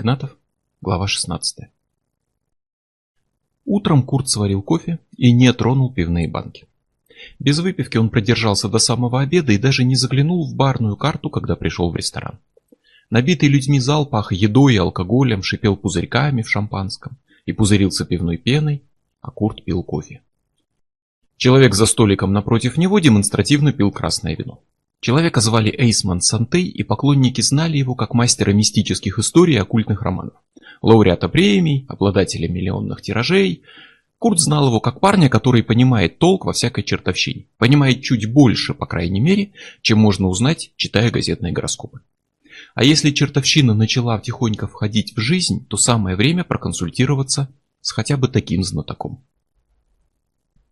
Гнатов, глава 16. Утром Курт сварил кофе и не тронул пивные банки. Без выпивки он продержался до самого обеда и даже не заглянул в барную карту, когда пришел в ресторан. Набитый людьми зал едой и алкоголем, шипел пузырьками в шампанском и пузырился пивной пеной, а Курт пил кофе. Человек за столиком напротив него демонстративно пил красное вино. Человека звали Эйсман Сантей, и поклонники знали его как мастера мистических историй и оккультных романов. Лауреата премий, обладателя миллионных тиражей. Курт знал его как парня, который понимает толк во всякой чертовщине. Понимает чуть больше, по крайней мере, чем можно узнать, читая газетные гороскопы. А если чертовщина начала тихонько входить в жизнь, то самое время проконсультироваться с хотя бы таким знатоком.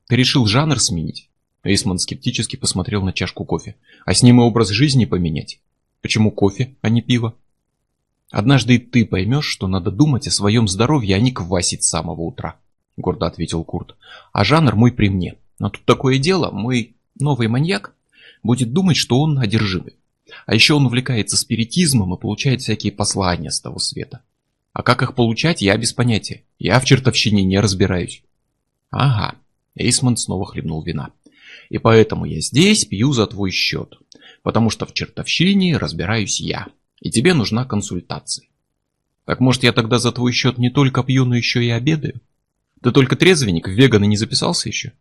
Ты решил жанр сменить? Эйсман скептически посмотрел на чашку кофе. А с ним и образ жизни поменять? Почему кофе, а не пиво? Однажды и ты поймешь, что надо думать о своем здоровье, а не квасить с самого утра, гордо ответил Курт. А жанр мой при мне. Но тут такое дело, мой новый маньяк будет думать, что он одержимый. А еще он увлекается спиритизмом и получает всякие послания с того света. А как их получать, я без понятия. Я в чертовщине не разбираюсь. Ага. Эйсман снова хлебнул вина. И поэтому я здесь пью за твой счет. Потому что в чертовщине разбираюсь я. И тебе нужна консультация. Так может я тогда за твой счет не только пью, но еще и обедаю? Ты только трезвенник, в веганы не записался еще?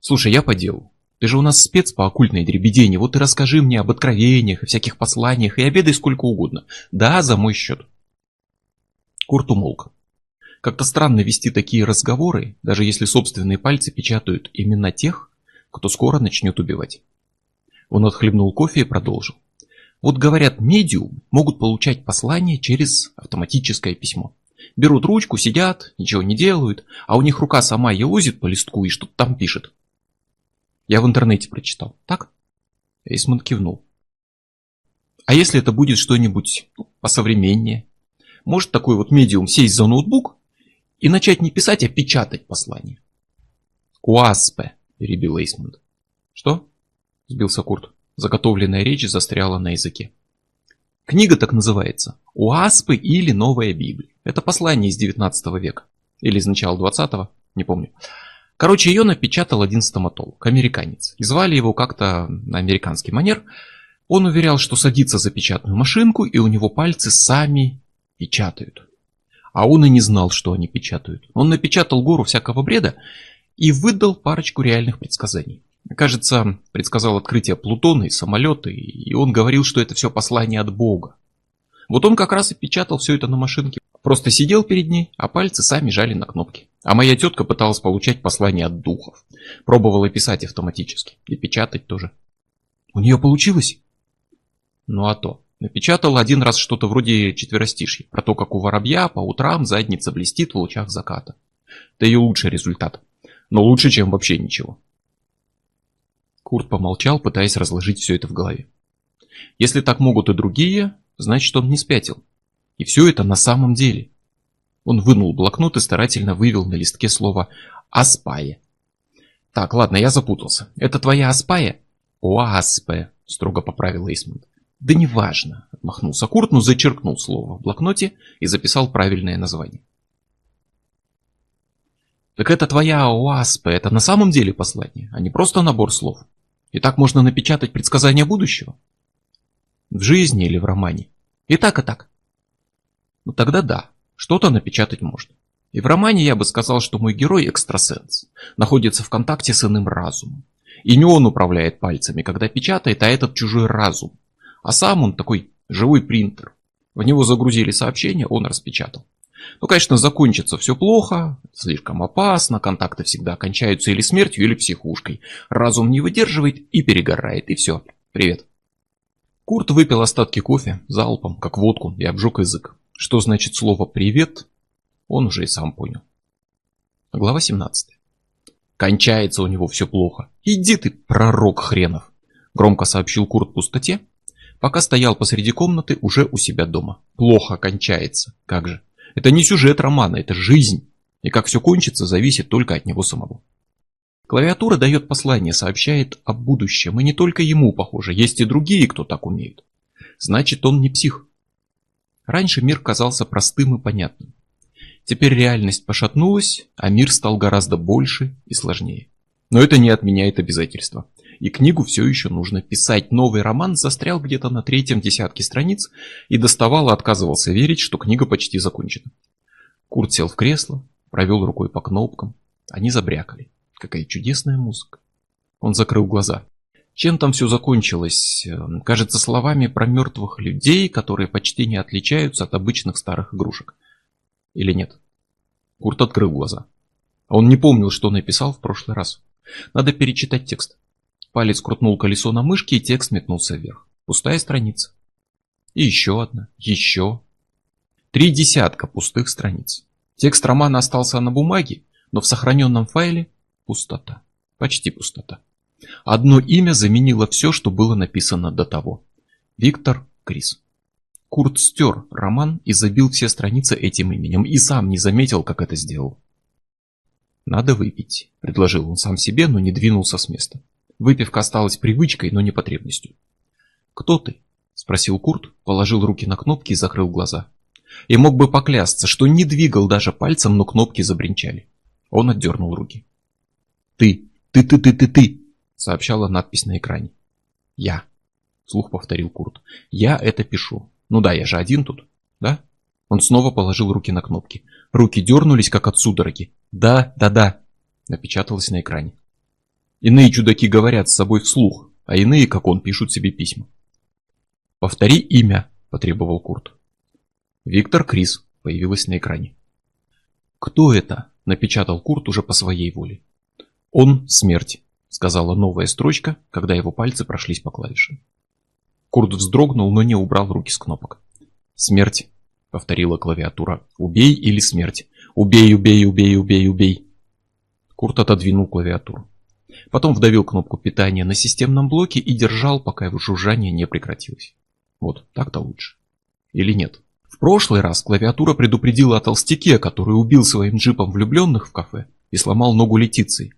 Слушай, я по делу. Ты же у нас спец по оккультной дребедени, вот и расскажи мне об откровениях и всяких посланиях, и обедай сколько угодно. Да, за мой счет. Курт умолк. Как-то странно вести такие разговоры, даже если собственные пальцы печатают имена тех, кто скоро начнет убивать. Он отхлебнул кофе и продолжил. Вот говорят, медиум могут получать послания через автоматическое письмо. Берут ручку, сидят, ничего не делают, а у них рука сама елозит по листку и что-то там пишет. Я в интернете прочитал. Так? Эйсман кивнул. А если это будет что-нибудь ну, посовременнее? Может такой вот медиум сесть за ноутбук и начать не писать, а печатать послание? УАСП, перебил Эйсмонд. Что? Сбился Курт. Заготовленная речь застряла на языке. Книга так называется. УАСПы или Новая Библия. Это послание из 19 века. Или из начала 20-го, не помню. Короче, ее напечатал один стоматолог, американец. И звали его как-то на американский манер. Он уверял, что садится за печатную машинку, и у него пальцы сами печатают. А он и не знал, что они печатают. Он напечатал гору всякого бреда и выдал парочку реальных предсказаний. Кажется, предсказал открытие Плутона и самолеты, и он говорил, что это все послание от Бога. Вот он как раз и печатал все это на машинке. Просто сидел перед ней, а пальцы сами жали на кнопки. А моя тетка пыталась получать послания от духов. Пробовала писать автоматически. И печатать тоже. У нее получилось? Ну а то. Напечатал один раз что-то вроде четверостишья. Про то, как у воробья по утрам задница блестит в лучах заката. Это ее лучший результат. Но лучше, чем вообще ничего. Курт помолчал, пытаясь разложить все это в голове. Если так могут и другие, значит он не спятил. И все это на самом деле. Он вынул блокнот и старательно вывел на листке слово «Аспая». Так, ладно, я запутался. Это твоя Аспая? ОАСП, строго поправил Эйсмонд. Да неважно, отмахнулся Курт, но зачеркнул слово в блокноте и записал правильное название. Так это твоя ОАСП, это на самом деле послание, а не просто набор слов. И так можно напечатать предсказания будущего? В жизни или в романе? И так, и так. Ну тогда да, что-то напечатать можно. И в романе я бы сказал, что мой герой экстрасенс, находится в контакте с иным разумом. И не он управляет пальцами, когда печатает, а этот чужой разум. А сам он такой живой принтер. В него загрузили сообщение, он распечатал. Ну, конечно, закончится все плохо, слишком опасно, контакты всегда кончаются или смертью, или психушкой. Разум не выдерживает и перегорает, и все. Привет. Курт выпил остатки кофе залпом, как водку, и обжег язык. Что значит слово «привет», он уже и сам понял. Глава 17. Кончается у него все плохо. Иди ты, пророк хренов, громко сообщил Курт пустоте, пока стоял посреди комнаты уже у себя дома. Плохо кончается. Как же? Это не сюжет романа, это жизнь. И как все кончится, зависит только от него самого. Клавиатура дает послание, сообщает о будущем, и не только ему, похоже, есть и другие, кто так умеют. Значит, он не псих. Раньше мир казался простым и понятным. Теперь реальность пошатнулась, а мир стал гораздо больше и сложнее. Но это не отменяет обязательства. И книгу все еще нужно писать. Новый роман застрял где-то на третьем десятке страниц и доставал отказывался верить, что книга почти закончена. Курт сел в кресло, провел рукой по кнопкам. Они забрякали. Какая чудесная музыка. Он закрыл глаза. Чем там все закончилось? Эм, кажется, словами про мертвых людей, которые почти не отличаются от обычных старых игрушек. Или нет? Курт открыл глаза. Он не помнил, что написал в прошлый раз. Надо перечитать текст. Палец крутнул колесо на мышке, и текст метнулся вверх. Пустая страница. И еще одна, еще. Три десятка пустых страниц. Текст романа остался на бумаге, но в сохраненном файле пустота. Почти пустота. Одно имя заменило все, что было написано до того. Виктор Крис. Курт стер роман и забил все страницы этим именем, и сам не заметил, как это сделал. «Надо выпить», — предложил он сам себе, но не двинулся с места. Выпивка осталась привычкой, но не потребностью. «Кто ты?» — спросил Курт, положил руки на кнопки и закрыл глаза. И мог бы поклясться, что не двигал даже пальцем, но кнопки забринчали. Он отдернул руки. «Ты! Ты, ты, ты, ты, ты!» — сообщала надпись на экране. «Я!» — вслух повторил Курт. «Я это пишу. Ну да, я же один тут, да?» Он снова положил руки на кнопки. Руки дернулись, как от судороги. «Да, да, да!» — напечаталось на экране. Иные чудаки говорят с собой вслух, а иные, как он, пишут себе письма. «Повтори имя», — потребовал Курт. Виктор Крис появилась на экране. «Кто это?» — напечатал Курт уже по своей воле. «Он — смерть», — сказала новая строчка, когда его пальцы прошлись по клавишам. Курт вздрогнул, но не убрал руки с кнопок. «Смерть», — повторила клавиатура. «Убей или смерть? Убей, убей, убей, убей, убей». Курт отодвинул клавиатуру. Потом вдавил кнопку питания на системном блоке и держал, пока его жужжание не прекратилось. Вот, так-то лучше. Или нет? В прошлый раз клавиатура предупредила о толстяке, который убил своим джипом влюбленных в кафе и сломал ногу Летиции.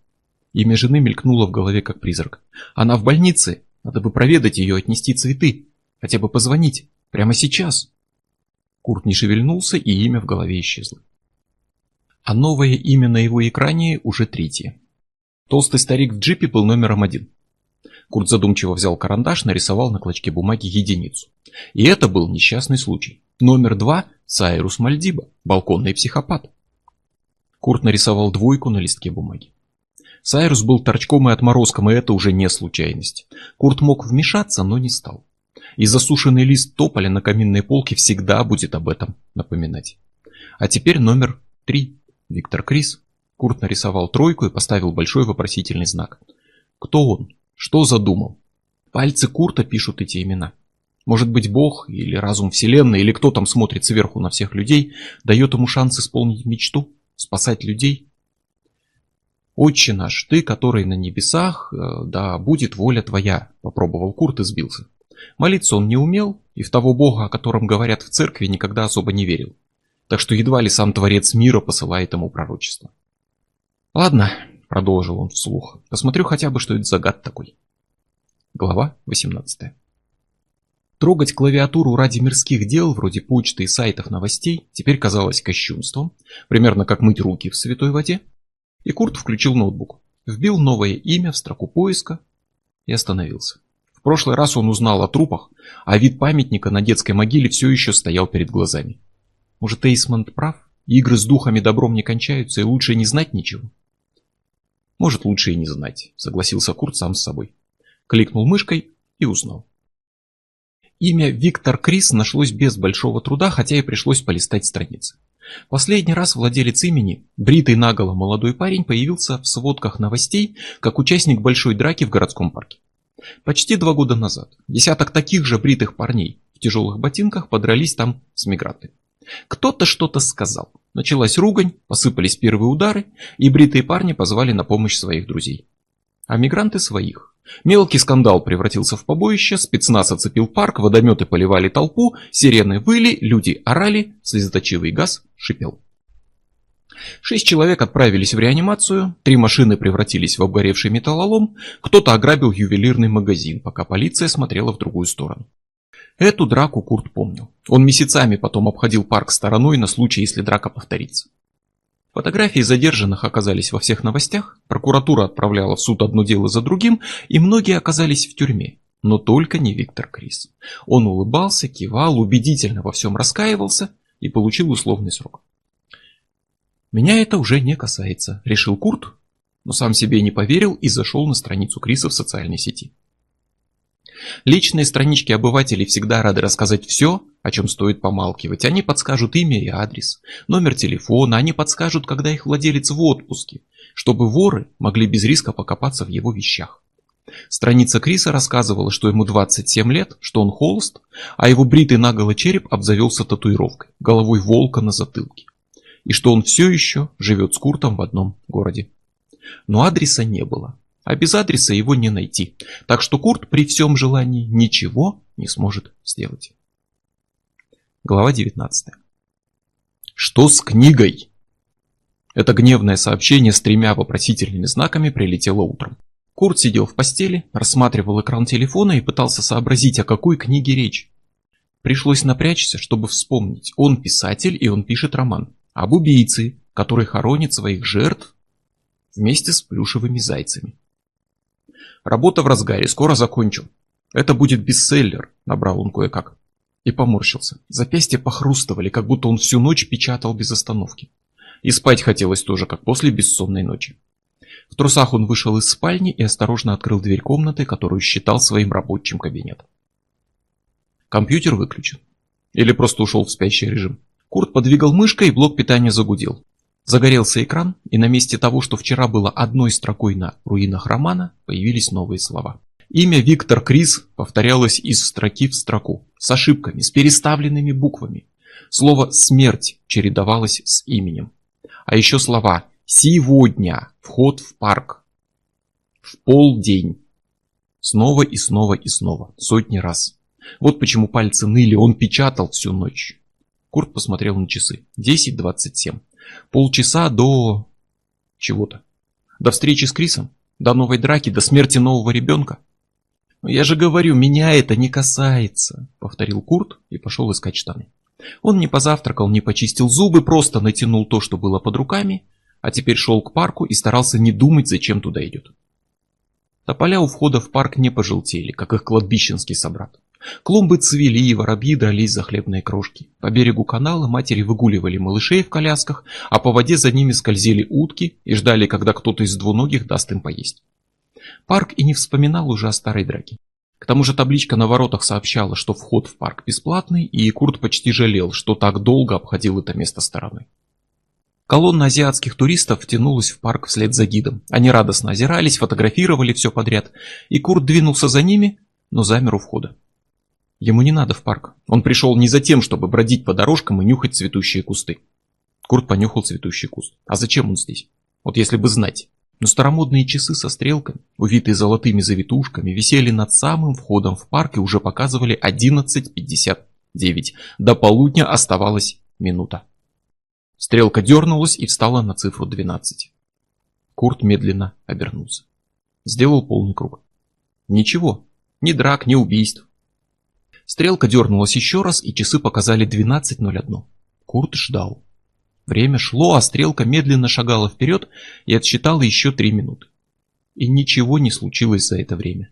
Имя жены мелькнуло в голове как призрак. Она в больнице. Надо бы проведать ее, отнести цветы. Хотя бы позвонить. Прямо сейчас. Курт не шевельнулся, и имя в голове исчезло. А новое имя на его экране уже третье. Толстый старик в джипе был номером один. Курт задумчиво взял карандаш, нарисовал на клочке бумаги единицу. И это был несчастный случай. Номер два – Сайрус Мальдиба, балконный психопат. Курт нарисовал двойку на листке бумаги. Сайрус был торчком и отморозком, и это уже не случайность. Курт мог вмешаться, но не стал. И засушенный лист тополя на каминной полке всегда будет об этом напоминать. А теперь номер три. Виктор Крис. Курт нарисовал тройку и поставил большой вопросительный знак. Кто он? Что задумал? Пальцы Курта пишут эти имена. Может быть, Бог или разум Вселенной, или кто там смотрит сверху на всех людей, дает ему шанс исполнить мечту, спасать людей? «Отче наш, ты, который на небесах, э, да будет воля твоя», — попробовал Курт и сбился. Молиться он не умел, и в того Бога, о котором говорят в церкви, никогда особо не верил. Так что едва ли сам Творец мира посылает ему пророчество. «Ладно», — продолжил он вслух, — «посмотрю хотя бы, что это за гад такой». Глава 18 Трогать клавиатуру ради мирских дел, вроде почты и сайтов новостей, теперь казалось кощунством, примерно как мыть руки в святой воде. И Курт включил ноутбук, вбил новое имя в строку поиска и остановился. В прошлый раз он узнал о трупах, а вид памятника на детской могиле все еще стоял перед глазами. Может, Эйсмонт прав? Игры с духами добром не кончаются, и лучше не знать ничего? Может, лучше и не знать, согласился Курт сам с собой. Кликнул мышкой и узнал. Имя Виктор Крис нашлось без большого труда, хотя и пришлось полистать страницы. Последний раз владелец имени, бритый наголо молодой парень, появился в сводках новостей как участник большой драки в городском парке. Почти два года назад десяток таких же бритых парней в тяжелых ботинках подрались там с мигрантами. Кто-то что-то сказал. Началась ругань, посыпались первые удары, и бритые парни позвали на помощь своих друзей. А мигранты своих. Мелкий скандал превратился в побоище, спецназ оцепил парк, водометы поливали толпу, сирены выли, люди орали, слезоточивый газ шипел. Шесть человек отправились в реанимацию, три машины превратились в обгоревший металлолом, кто-то ограбил ювелирный магазин, пока полиция смотрела в другую сторону. Эту драку Курт помнил. Он месяцами потом обходил парк стороной на случай, если драка повторится. Фотографии задержанных оказались во всех новостях, прокуратура отправляла в суд одно дело за другим, и многие оказались в тюрьме. Но только не Виктор Крис. Он улыбался, кивал, убедительно во всем раскаивался и получил условный срок. «Меня это уже не касается», — решил Курт, но сам себе не поверил и зашел на страницу Криса в социальной сети. Личные странички обывателей всегда рады рассказать все, о чем стоит помалкивать. Они подскажут имя и адрес, номер телефона, они подскажут, когда их владелец в отпуске, чтобы воры могли без риска покопаться в его вещах. Страница Криса рассказывала, что ему 27 лет, что он холост, а его бритый наголо череп обзавелся татуировкой, головой волка на затылке, и что он все еще живет с Куртом в одном городе. Но адреса не было, а без адреса его не найти, так что Курт при всем желании ничего не сможет сделать. Глава 19. Что с книгой? Это гневное сообщение с тремя вопросительными знаками прилетело утром. Курт сидел в постели, рассматривал экран телефона и пытался сообразить, о какой книге речь. Пришлось напрячься, чтобы вспомнить. Он писатель и он пишет роман. Об убийце, который хоронит своих жертв вместе с плюшевыми зайцами. Работа в разгаре, скоро закончу. Это будет бестселлер, набрал он кое-как. И поморщился. Запястья похрустывали, как будто он всю ночь печатал без остановки. И спать хотелось тоже, как после бессонной ночи. В трусах он вышел из спальни и осторожно открыл дверь комнаты, которую считал своим рабочим кабинетом. Компьютер выключен. Или просто ушел в спящий режим. Курт подвигал мышкой, и блок питания загудел. Загорелся экран, и на месте того, что вчера было одной строкой на руинах романа, появились новые слова. Имя Виктор Крис повторялось из строки в строку, с ошибками, с переставленными буквами. Слово «смерть» чередовалось с именем. А еще слова «сегодня», «вход в парк», «в полдень». Снова и снова и снова, сотни раз. Вот почему пальцы ныли, он печатал всю ночь. Курт посмотрел на часы. 10.27. Полчаса до... чего-то. До встречи с Крисом? До новой драки? До смерти нового ребенка? «Я же говорю, меня это не касается», — повторил Курт и пошел искать штаны. Он не позавтракал, не почистил зубы, просто натянул то, что было под руками, а теперь шел к парку и старался не думать, зачем туда идет. Тополя у входа в парк не пожелтели, как их кладбищенский собрат. Клумбы цвели, и воробьи дрались за хлебные крошки. По берегу канала матери выгуливали малышей в колясках, а по воде за ними скользили утки и ждали, когда кто-то из двуногих даст им поесть. Парк и не вспоминал уже о старой драке. К тому же табличка на воротах сообщала, что вход в парк бесплатный, и Курт почти жалел, что так долго обходил это место стороной. Колонна азиатских туристов втянулась в парк вслед за гидом. Они радостно озирались, фотографировали все подряд, и Курт двинулся за ними, но замер у входа. Ему не надо в парк. Он пришел не за тем, чтобы бродить по дорожкам и нюхать цветущие кусты. Курт понюхал цветущий куст. А зачем он здесь? Вот если бы знать. Но старомодные часы со стрелками, увитые золотыми завитушками, висели над самым входом в парк и уже показывали 11.59. До полудня оставалась минута. Стрелка дернулась и встала на цифру 12. Курт медленно обернулся. Сделал полный круг. Ничего, ни драк, ни убийств. Стрелка дернулась еще раз, и часы показали 12.01. Курт ждал. Время шло, а стрелка медленно шагала вперед и отсчитала еще три минуты. И ничего не случилось за это время.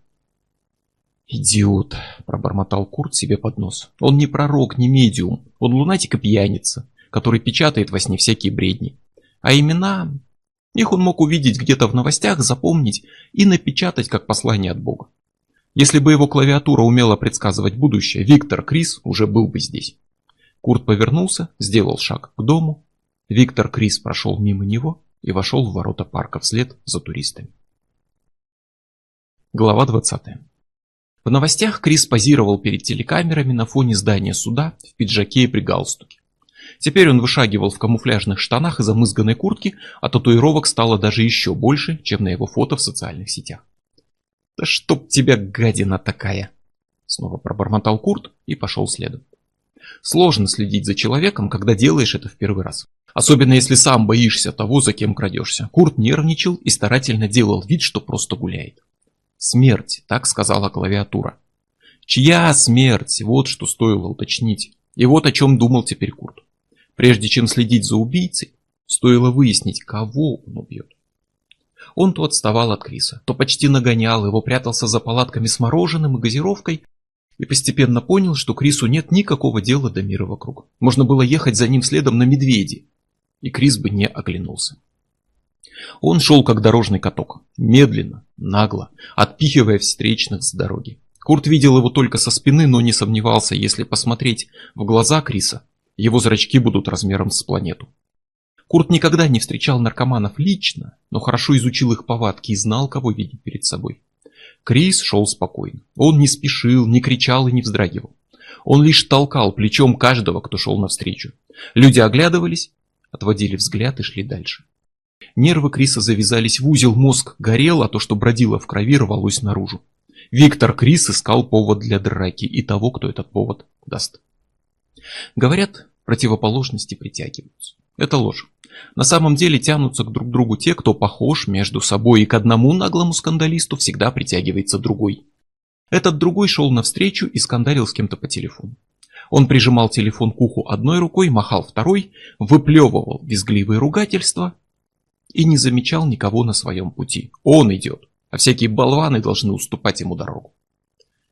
«Идиот!» – пробормотал Курт себе под нос. «Он не пророк, не медиум. Он лунатик и пьяница, который печатает во сне всякие бредни. А имена... Их он мог увидеть где-то в новостях, запомнить и напечатать как послание от Бога. Если бы его клавиатура умела предсказывать будущее, Виктор Крис уже был бы здесь. Курт повернулся, сделал шаг к дому. Виктор Крис прошел мимо него и вошел в ворота парка вслед за туристами. Глава 20. В новостях Крис позировал перед телекамерами на фоне здания суда в пиджаке и при галстуке. Теперь он вышагивал в камуфляжных штанах и замызганной куртке, а татуировок стало даже еще больше, чем на его фото в социальных сетях. «Да чтоб тебя, гадина такая!» Снова пробормотал Курт и пошел следом. Сложно следить за человеком, когда делаешь это в первый раз. Особенно если сам боишься того, за кем крадешься. Курт нервничал и старательно делал вид, что просто гуляет. «Смерть», так сказала клавиатура. Чья смерть? Вот что стоило уточнить. И вот о чем думал теперь Курт. Прежде чем следить за убийцей, стоило выяснить, кого он убьет. Он то отставал от Криса, то почти нагонял его, прятался за палатками с мороженым и газировкой, и постепенно понял, что Крису нет никакого дела до мира вокруг. Можно было ехать за ним следом на медведи, и Крис бы не оглянулся. Он шел как дорожный каток, медленно, нагло, отпихивая встречных с дороги. Курт видел его только со спины, но не сомневался, если посмотреть в глаза Криса, его зрачки будут размером с планету. Курт никогда не встречал наркоманов лично, но хорошо изучил их повадки и знал, кого видит перед собой. Крис шел спокойно. Он не спешил, не кричал и не вздрагивал. Он лишь толкал плечом каждого, кто шел навстречу. Люди оглядывались, отводили взгляд и шли дальше. Нервы Криса завязались в узел, мозг горел, а то, что бродило в крови, рвалось наружу. Виктор Крис искал повод для драки и того, кто этот повод даст. Говорят, противоположности притягиваются. Это ложь. На самом деле тянутся к друг другу те, кто похож между собой, и к одному наглому скандалисту всегда притягивается другой. Этот другой шел навстречу и скандалил с кем-то по телефону. Он прижимал телефон к уху одной рукой, махал второй, выплевывал визгливые ругательства и не замечал никого на своем пути. Он идет, а всякие болваны должны уступать ему дорогу.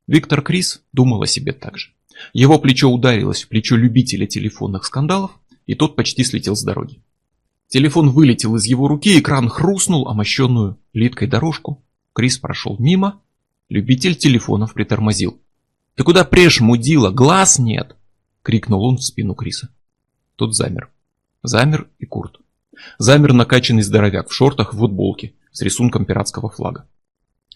Виктор Крис думал о себе так же. Его плечо ударилось в плечо любителя телефонных скандалов, и тот почти слетел с дороги. Телефон вылетел из его руки, экран хрустнул о мощенную литкой дорожку. Крис прошел мимо, любитель телефонов притормозил. «Ты куда прешь, мудила? Глаз нет!» — крикнул он в спину Криса. Тот замер. Замер и Курт. Замер накачанный здоровяк в шортах в футболке с рисунком пиратского флага.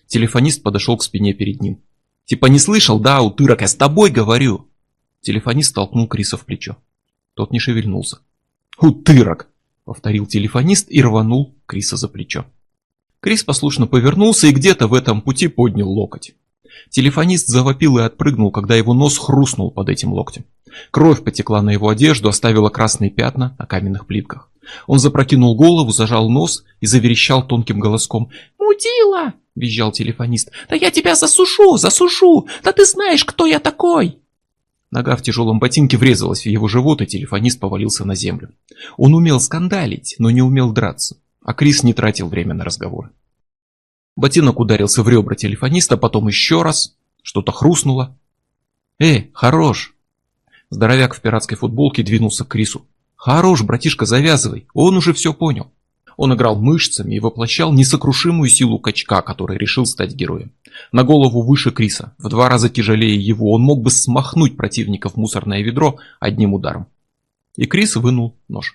Телефонист подошел к спине перед ним. «Типа не слышал, да, утырок, я с тобой говорю!» Телефонист толкнул Криса в плечо. Тот не шевельнулся. «Утырок!» — повторил телефонист и рванул Криса за плечо. Крис послушно повернулся и где-то в этом пути поднял локоть. Телефонист завопил и отпрыгнул, когда его нос хрустнул под этим локтем. Кровь потекла на его одежду, оставила красные пятна на каменных плитках. Он запрокинул голову, зажал нос и заверещал тонким голоском. «Мудила!» — визжал телефонист. «Да я тебя засушу, засушу! Да ты знаешь, кто я такой!» Нога в тяжелом ботинке врезалась в его живот, и телефонист повалился на землю. Он умел скандалить, но не умел драться, а Крис не тратил время на разговоры. Ботинок ударился в ребра телефониста, потом еще раз, что-то хрустнуло. «Эй, хорош!» Здоровяк в пиратской футболке двинулся к Крису. «Хорош, братишка, завязывай, он уже все понял». Он играл мышцами и воплощал несокрушимую силу качка, который решил стать героем. На голову выше Криса, в два раза тяжелее его, он мог бы смахнуть противника в мусорное ведро одним ударом. И Крис вынул нож.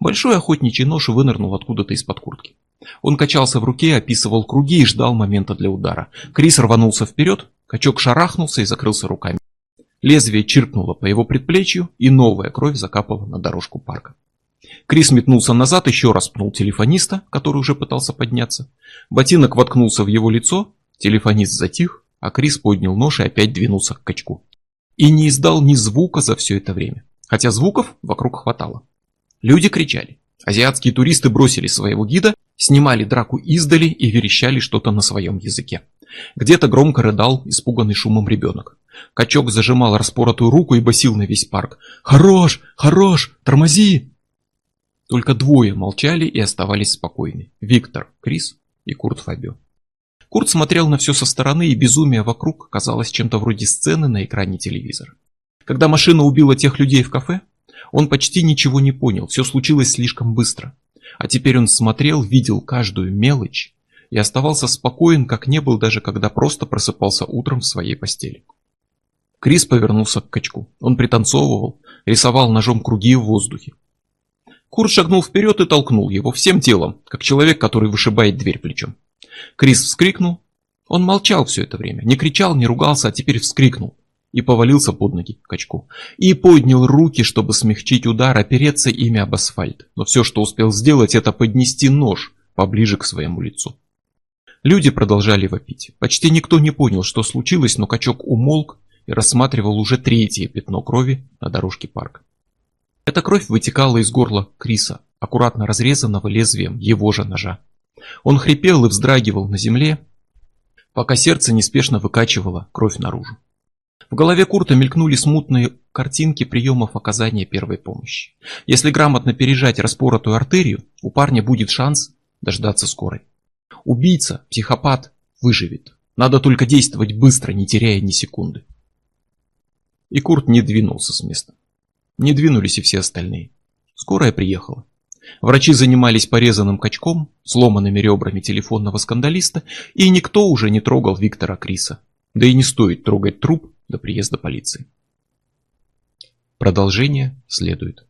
Большой охотничий нож вынырнул откуда-то из-под куртки. Он качался в руке, описывал круги и ждал момента для удара. Крис рванулся вперед, качок шарахнулся и закрылся руками. Лезвие чиркнуло по его предплечью, и новая кровь закапала на дорожку парка. Крис метнулся назад, еще раз пнул телефониста, который уже пытался подняться. Ботинок воткнулся в его лицо, телефонист затих, а Крис поднял нож и опять двинулся к качку. И не издал ни звука за все это время, хотя звуков вокруг хватало. Люди кричали. Азиатские туристы бросили своего гида, снимали драку издали и верещали что-то на своем языке. Где-то громко рыдал испуганный шумом ребенок. Качок зажимал распоротую руку и басил на весь парк. «Хорош! Хорош! Тормози!» Только двое молчали и оставались спокойны. Виктор, Крис и Курт Фабио. Курт смотрел на все со стороны, и безумие вокруг казалось чем-то вроде сцены на экране телевизора. Когда машина убила тех людей в кафе, он почти ничего не понял, все случилось слишком быстро. А теперь он смотрел, видел каждую мелочь и оставался спокоен, как не был даже когда просто просыпался утром в своей постели. Крис повернулся к качку. Он пританцовывал, рисовал ножом круги в воздухе. Курт шагнул вперед и толкнул его всем телом, как человек, который вышибает дверь плечом. Крис вскрикнул. Он молчал все это время, не кричал, не ругался, а теперь вскрикнул и повалился под ноги качку. И поднял руки, чтобы смягчить удар, опереться ими об асфальт. Но все, что успел сделать, это поднести нож поближе к своему лицу. Люди продолжали вопить. Почти никто не понял, что случилось, но качок умолк и рассматривал уже третье пятно крови на дорожке парка. Эта кровь вытекала из горла Криса, аккуратно разрезанного лезвием его же ножа. Он хрипел и вздрагивал на земле, пока сердце неспешно выкачивало кровь наружу. В голове Курта мелькнули смутные картинки приемов оказания первой помощи. Если грамотно пережать распоротую артерию, у парня будет шанс дождаться скорой. Убийца, психопат, выживет. Надо только действовать быстро, не теряя ни секунды. И Курт не двинулся с места. Не двинулись и все остальные. Скорая приехала. Врачи занимались порезанным качком, сломанными ребрами телефонного скандалиста, и никто уже не трогал Виктора Криса. Да и не стоит трогать труп до приезда полиции. Продолжение следует.